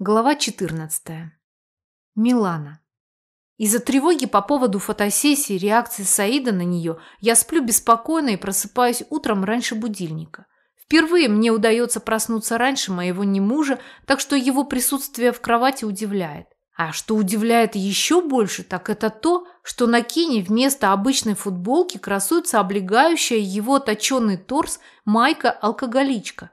Глава 14. Милана. Из-за тревоги по поводу фотосессии реакции Саида на нее я сплю беспокойно и просыпаюсь утром раньше будильника. Впервые мне удается проснуться раньше моего немужа, так что его присутствие в кровати удивляет. А что удивляет еще больше, так это то, что на Кене вместо обычной футболки красуется облегающая его точеный торс майка-алкоголичка.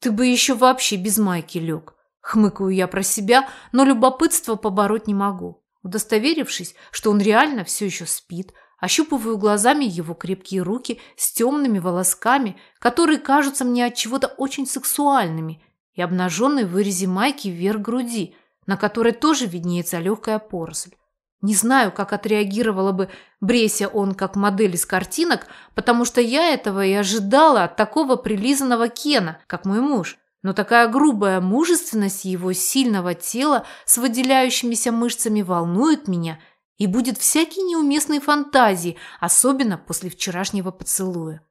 Ты бы еще вообще без майки лег. Хмыкаю я про себя, но любопытство побороть не могу. Удостоверившись, что он реально все еще спит, ощупываю глазами его крепкие руки с темными волосками, которые кажутся мне от чего-то очень сексуальными, и обнаженной в вырезе майки вверх груди, на которой тоже виднеется легкая поросль. Не знаю, как отреагировала бы Бреся он как модель из картинок, потому что я этого и ожидала от такого прилизанного Кена, как мой муж. Но такая грубая мужественность его сильного тела с выделяющимися мышцами волнует меня и будет всякие неуместные фантазии, особенно после вчерашнего поцелуя.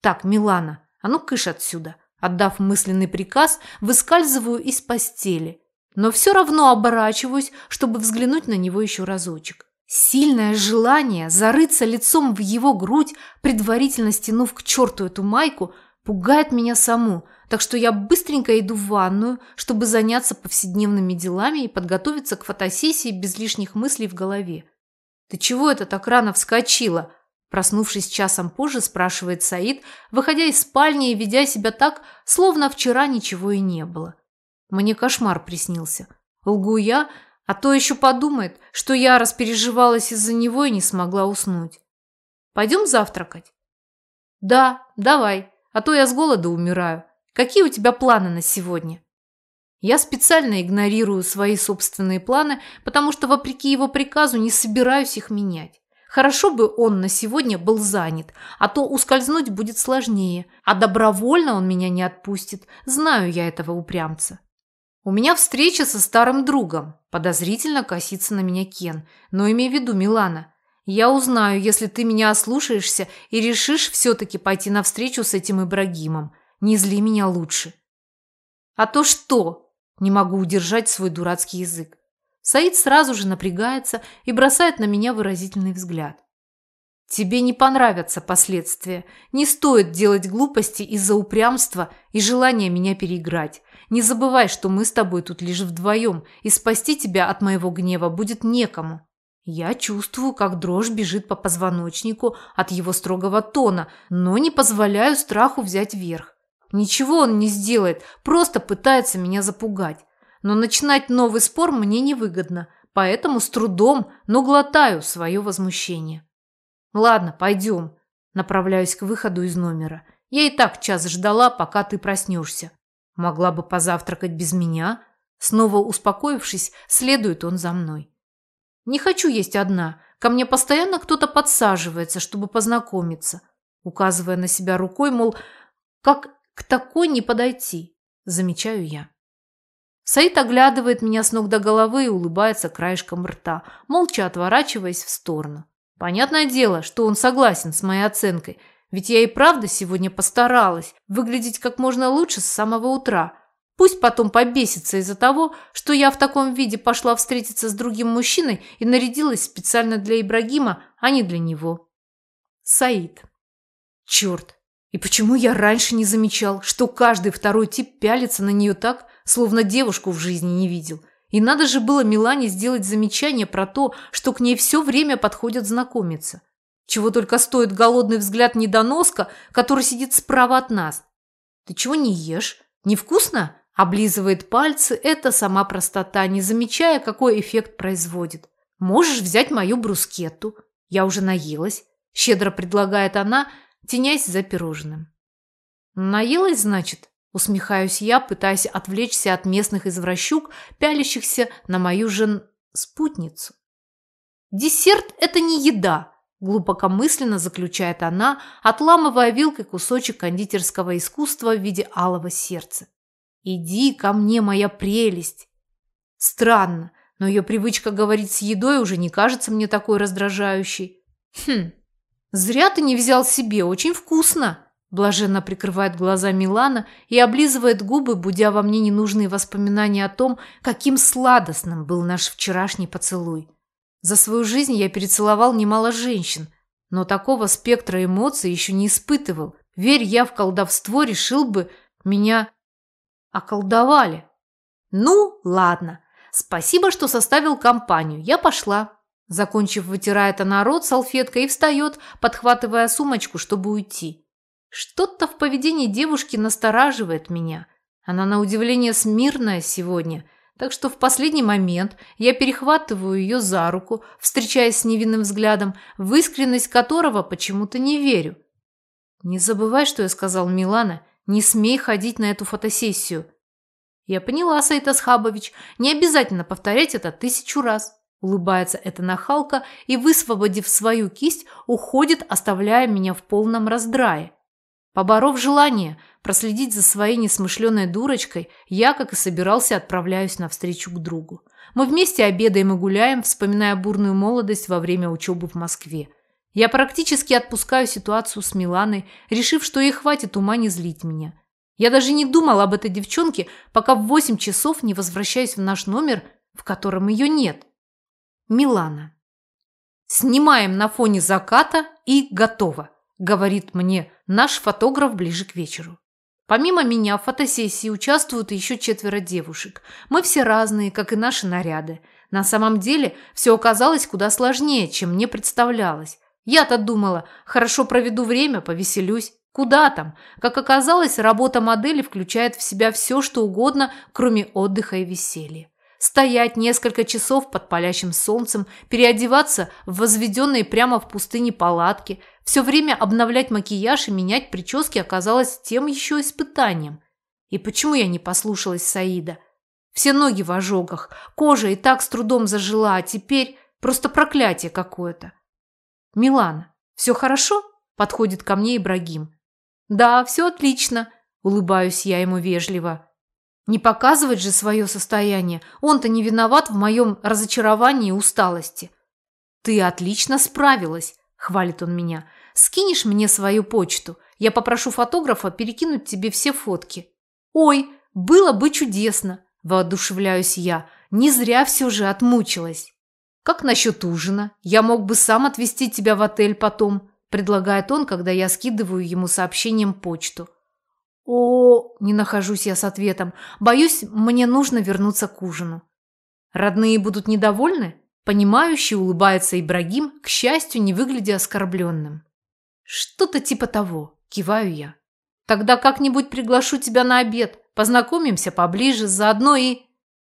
Так, Милана, а ну кыш отсюда. Отдав мысленный приказ, выскальзываю из постели, но все равно оборачиваюсь, чтобы взглянуть на него еще разочек. Сильное желание зарыться лицом в его грудь, предварительно стянув к черту эту майку, пугает меня саму – так что я быстренько иду в ванную, чтобы заняться повседневными делами и подготовиться к фотосессии без лишних мыслей в голове. «Ты чего это так рано вскочила?» Проснувшись часом позже, спрашивает Саид, выходя из спальни и ведя себя так, словно вчера ничего и не было. Мне кошмар приснился. Лгу я, а то еще подумает, что я распереживалась из-за него и не смогла уснуть. Пойдем завтракать? Да, давай, а то я с голода умираю. Какие у тебя планы на сегодня? Я специально игнорирую свои собственные планы, потому что, вопреки его приказу, не собираюсь их менять. Хорошо бы он на сегодня был занят, а то ускользнуть будет сложнее, а добровольно он меня не отпустит, знаю я этого упрямца. У меня встреча со старым другом, подозрительно косится на меня Кен, но имей в виду, Милана, я узнаю, если ты меня ослушаешься и решишь все-таки пойти навстречу с этим Ибрагимом. Не зли меня лучше. А то что? Не могу удержать свой дурацкий язык. Саид сразу же напрягается и бросает на меня выразительный взгляд. Тебе не понравятся последствия. Не стоит делать глупости из-за упрямства и желания меня переиграть. Не забывай, что мы с тобой тут лишь вдвоем, и спасти тебя от моего гнева будет некому. Я чувствую, как дрожь бежит по позвоночнику от его строгого тона, но не позволяю страху взять верх. Ничего он не сделает, просто пытается меня запугать. Но начинать новый спор мне невыгодно, поэтому с трудом, но глотаю свое возмущение. Ладно, пойдем. Направляюсь к выходу из номера. Я и так час ждала, пока ты проснешься. Могла бы позавтракать без меня. Снова успокоившись, следует он за мной. Не хочу есть одна. Ко мне постоянно кто-то подсаживается, чтобы познакомиться. Указывая на себя рукой, мол, как к такой не подойти, замечаю я. Саид оглядывает меня с ног до головы и улыбается краешком рта, молча отворачиваясь в сторону. Понятное дело, что он согласен с моей оценкой, ведь я и правда сегодня постаралась выглядеть как можно лучше с самого утра. Пусть потом побесится из-за того, что я в таком виде пошла встретиться с другим мужчиной и нарядилась специально для Ибрагима, а не для него. Саид. Черт, и почему я раньше не замечал, что каждый второй тип пялится на нее так, словно девушку в жизни не видел? И надо же было Милане сделать замечание про то, что к ней все время подходят знакомиться. Чего только стоит голодный взгляд недоноска, который сидит справа от нас. «Ты чего не ешь? Невкусно?» Облизывает пальцы, это сама простота, не замечая, какой эффект производит. «Можешь взять мою брускетту. Я уже наелась», – щедро предлагает она, тенясь за пирожным. «Наелась, значит?» – усмехаюсь я, пытаясь отвлечься от местных извращук, пялящихся на мою жен... спутницу. «Десерт – это не еда!» – глубокомысленно заключает она, отламывая вилкой кусочек кондитерского искусства в виде алого сердца. «Иди ко мне, моя прелесть!» Странно, но ее привычка говорить с едой уже не кажется мне такой раздражающей. Хм, «Зря ты не взял себе, очень вкусно!» Блаженно прикрывает глаза Милана и облизывает губы, будя во мне ненужные воспоминания о том, каким сладостным был наш вчерашний поцелуй. За свою жизнь я перецеловал немало женщин, но такого спектра эмоций еще не испытывал. Верь я в колдовство, решил бы, меня околдовали. Ну, ладно. Спасибо, что составил компанию. Я пошла. Закончив, вытирает она рот салфеткой и встает, подхватывая сумочку, чтобы уйти. Что-то в поведении девушки настораживает меня. Она на удивление смирная сегодня, так что в последний момент я перехватываю ее за руку, встречаясь с невинным взглядом, в искренность которого почему-то не верю. «Не забывай, что я сказал Милана, не смей ходить на эту фотосессию». «Я поняла, Саид Асхабович, не обязательно повторять это тысячу раз». Улыбается эта нахалка и, высвободив свою кисть, уходит, оставляя меня в полном раздрае. Поборов желание проследить за своей несмышленой дурочкой, я, как и собирался, отправляюсь навстречу к другу. Мы вместе обедаем и гуляем, вспоминая бурную молодость во время учебы в Москве. Я практически отпускаю ситуацию с Миланой, решив, что ей хватит ума не злить меня. Я даже не думал об этой девчонке, пока в 8 часов не возвращаюсь в наш номер, в котором ее нет. Милана. Снимаем на фоне заката и готово говорит мне наш фотограф ближе к вечеру. Помимо меня в фотосессии участвуют еще четверо девушек. Мы все разные, как и наши наряды. На самом деле все оказалось куда сложнее, чем мне представлялось. Я-то думала, хорошо проведу время, повеселюсь. Куда там? Как оказалось, работа модели включает в себя все, что угодно, кроме отдыха и веселья. Стоять несколько часов под палящим солнцем, переодеваться в возведенные прямо в пустыне палатки, все время обновлять макияж и менять прически оказалось тем еще испытанием. И почему я не послушалась Саида? Все ноги в ожогах, кожа и так с трудом зажила, а теперь просто проклятие какое-то. «Милана, все хорошо?» – подходит ко мне Ибрагим. «Да, все отлично», – улыбаюсь я ему вежливо. Не показывать же свое состояние. Он-то не виноват в моем разочаровании и усталости. «Ты отлично справилась», – хвалит он меня. «Скинешь мне свою почту? Я попрошу фотографа перекинуть тебе все фотки». «Ой, было бы чудесно», – воодушевляюсь я. «Не зря все же отмучилась». «Как насчет ужина? Я мог бы сам отвезти тебя в отель потом», – предлагает он, когда я скидываю ему сообщением почту. О, не нахожусь я с ответом. Боюсь, мне нужно вернуться к ужину. Родные будут недовольны? Понимающе улыбается Ибрагим, к счастью, не выглядя оскорбленным. Что-то типа того, киваю я. Тогда как-нибудь приглашу тебя на обед, познакомимся поближе, заодно и...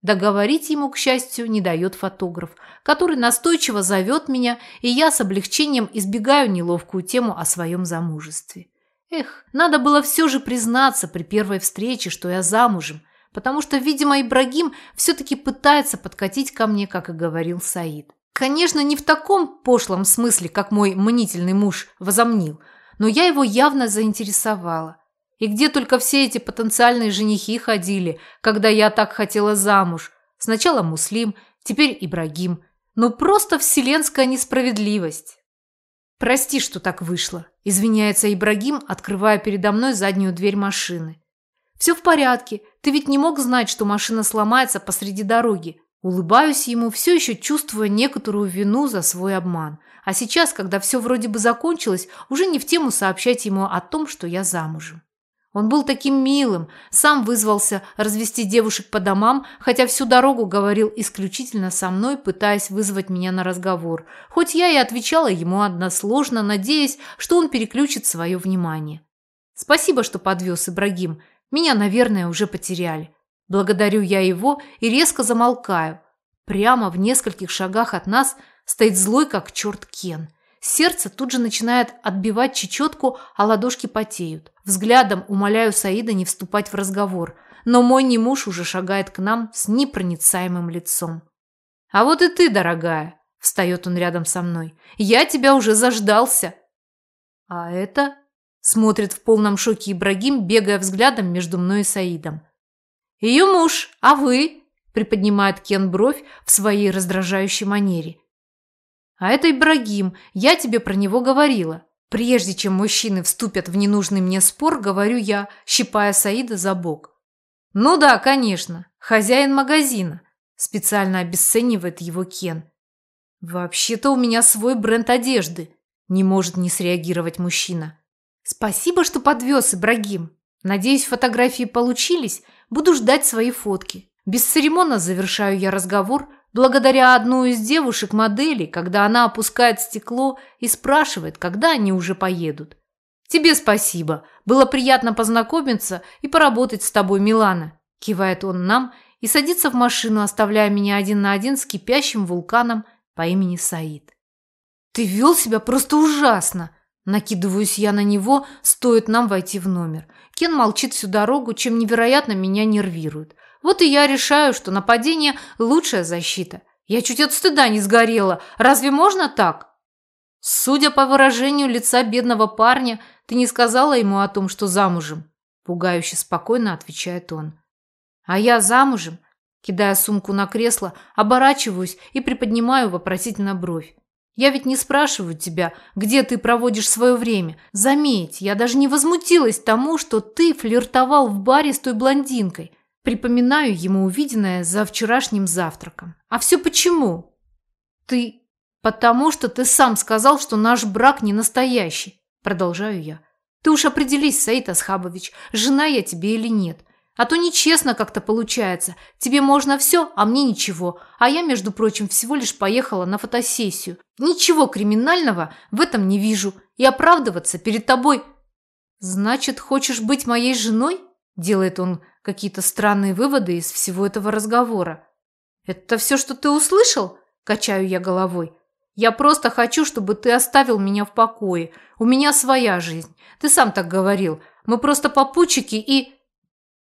Договорить ему, к счастью, не дает фотограф, который настойчиво зовет меня, и я с облегчением избегаю неловкую тему о своем замужестве. Эх, надо было все же признаться при первой встрече, что я замужем, потому что, видимо, Ибрагим все-таки пытается подкатить ко мне, как и говорил Саид. Конечно, не в таком пошлом смысле, как мой мнительный муж возомнил, но я его явно заинтересовала. И где только все эти потенциальные женихи ходили, когда я так хотела замуж. Сначала Муслим, теперь Ибрагим. Ну просто вселенская несправедливость. Прости, что так вышло. Извиняется Ибрагим, открывая передо мной заднюю дверь машины. «Все в порядке. Ты ведь не мог знать, что машина сломается посреди дороги». Улыбаюсь ему, все еще чувствуя некоторую вину за свой обман. А сейчас, когда все вроде бы закончилось, уже не в тему сообщать ему о том, что я замужем. Он был таким милым, сам вызвался развести девушек по домам, хотя всю дорогу говорил исключительно со мной, пытаясь вызвать меня на разговор, хоть я и отвечала ему односложно, надеясь, что он переключит свое внимание. «Спасибо, что подвез, Ибрагим. Меня, наверное, уже потеряли. Благодарю я его и резко замолкаю. Прямо в нескольких шагах от нас стоит злой, как черт Кен – Сердце тут же начинает отбивать чечетку, а ладошки потеют. Взглядом умоляю Саида не вступать в разговор, но мой не муж уже шагает к нам с непроницаемым лицом. «А вот и ты, дорогая!» – встает он рядом со мной. «Я тебя уже заждался!» «А это?» – смотрит в полном шоке Ибрагим, бегая взглядом между мной и Саидом. «Ее муж, а вы?» – приподнимает Кен бровь в своей раздражающей манере. А это Ибрагим, я тебе про него говорила. Прежде чем мужчины вступят в ненужный мне спор, говорю я, щипая Саида за бок. Ну да, конечно, хозяин магазина. Специально обесценивает его Кен. Вообще-то у меня свой бренд одежды. Не может не среагировать мужчина. Спасибо, что подвез, Ибрагим. Надеюсь, фотографии получились. Буду ждать свои фотки. Без церемонно завершаю я разговор, благодаря одну из девушек-моделей, когда она опускает стекло и спрашивает, когда они уже поедут. «Тебе спасибо. Было приятно познакомиться и поработать с тобой, Милана», – кивает он нам и садится в машину, оставляя меня один на один с кипящим вулканом по имени Саид. «Ты вел себя просто ужасно!» Накидываюсь я на него, стоит нам войти в номер. Кен молчит всю дорогу, чем невероятно меня нервирует. Вот и я решаю, что нападение – лучшая защита. Я чуть от стыда не сгорела. Разве можно так? Судя по выражению лица бедного парня, ты не сказала ему о том, что замужем? Пугающе спокойно отвечает он. А я замужем? Кидая сумку на кресло, оборачиваюсь и приподнимаю вопросительно бровь. Я ведь не спрашиваю тебя, где ты проводишь свое время. Заметь, я даже не возмутилась тому, что ты флиртовал в баре с той блондинкой. Припоминаю ему увиденное за вчерашним завтраком. А все почему? Ты... Потому что ты сам сказал, что наш брак не настоящий. Продолжаю я. Ты уж определись, Саид Асхабович, жена я тебе или нет. А то нечестно как-то получается. Тебе можно все, а мне ничего. А я, между прочим, всего лишь поехала на фотосессию. Ничего криминального в этом не вижу. И оправдываться перед тобой... Значит, хочешь быть моей женой? Делает он какие-то странные выводы из всего этого разговора. Это все, что ты услышал? Качаю я головой. Я просто хочу, чтобы ты оставил меня в покое. У меня своя жизнь. Ты сам так говорил. Мы просто попутчики и...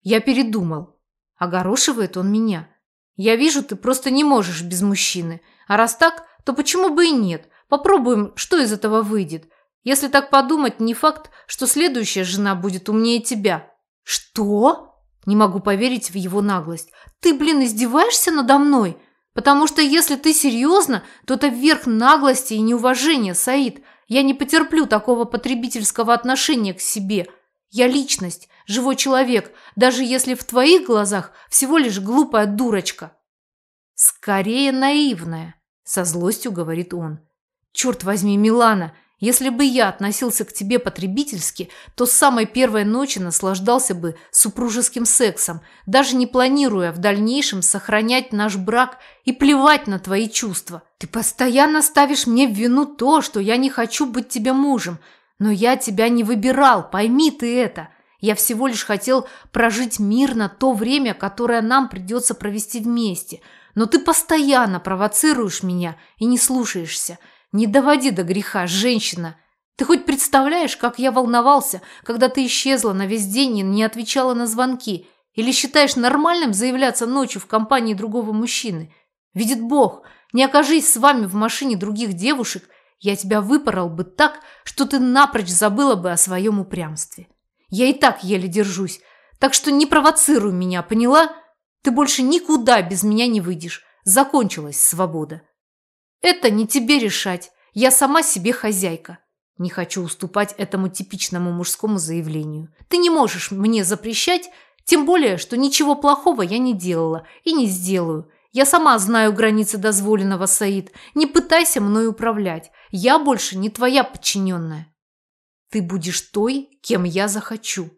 Я передумал. Огорошивает он меня. Я вижу, ты просто не можешь без мужчины. А раз так, то почему бы и нет? Попробуем, что из этого выйдет. Если так подумать, не факт, что следующая жена будет умнее тебя. Что? Не могу поверить в его наглость. Ты, блин, издеваешься надо мной? Потому что если ты серьезно, то это верх наглости и неуважения, Саид. Я не потерплю такого потребительского отношения к себе. Я личность, живой человек, даже если в твоих глазах всего лишь глупая дурочка. Скорее наивная, со злостью говорит он. Черт возьми, Милана, если бы я относился к тебе потребительски, то с самой первой ночи наслаждался бы супружеским сексом, даже не планируя в дальнейшем сохранять наш брак и плевать на твои чувства. Ты постоянно ставишь мне в вину то, что я не хочу быть тебе мужем, но я тебя не выбирал, пойми ты это. Я всего лишь хотел прожить мирно то время, которое нам придется провести вместе. Но ты постоянно провоцируешь меня и не слушаешься. Не доводи до греха, женщина. Ты хоть представляешь, как я волновался, когда ты исчезла на весь день и не отвечала на звонки? Или считаешь нормальным заявляться ночью в компании другого мужчины? Видит Бог, не окажись с вами в машине других девушек, я тебя выпорол бы так, что ты напрочь забыла бы о своем упрямстве. Я и так еле держусь, так что не провоцируй меня, поняла? Ты больше никуда без меня не выйдешь. Закончилась свобода. Это не тебе решать. Я сама себе хозяйка. Не хочу уступать этому типичному мужскому заявлению. Ты не можешь мне запрещать, тем более, что ничего плохого я не делала и не сделаю. Я сама знаю границы дозволенного, Саид. Не пытайся мной управлять. Я больше не твоя подчиненная. Ты будешь той, кем я захочу.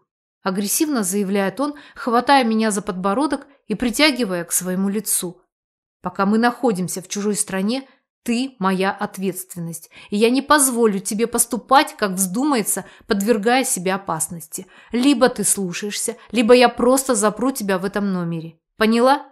Агрессивно заявляет он, хватая меня за подбородок и притягивая к своему лицу. Пока мы находимся в чужой стране, ты моя ответственность, и я не позволю тебе поступать, как вздумается, подвергая себя опасности. Либо ты слушаешься, либо я просто запру тебя в этом номере. Поняла?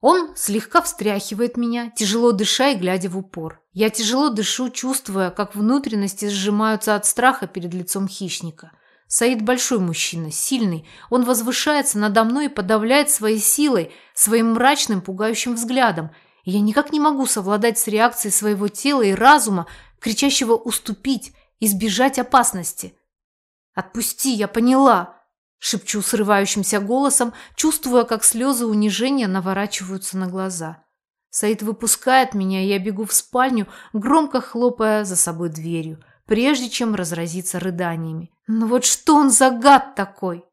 Он слегка встряхивает меня, тяжело дыша и глядя в упор. Я тяжело дышу, чувствуя, как внутренности сжимаются от страха перед лицом хищника. Саид большой мужчина, сильный. Он возвышается надо мной и подавляет своей силой, своим мрачным, пугающим взглядом – я никак не могу совладать с реакцией своего тела и разума, кричащего уступить, избежать опасности. «Отпусти, я поняла!» – шепчу срывающимся голосом, чувствуя, как слезы унижения наворачиваются на глаза. Саид выпускает меня, я бегу в спальню, громко хлопая за собой дверью. прежде чем разразиться рыданиями. Ну вот что он за гад такой?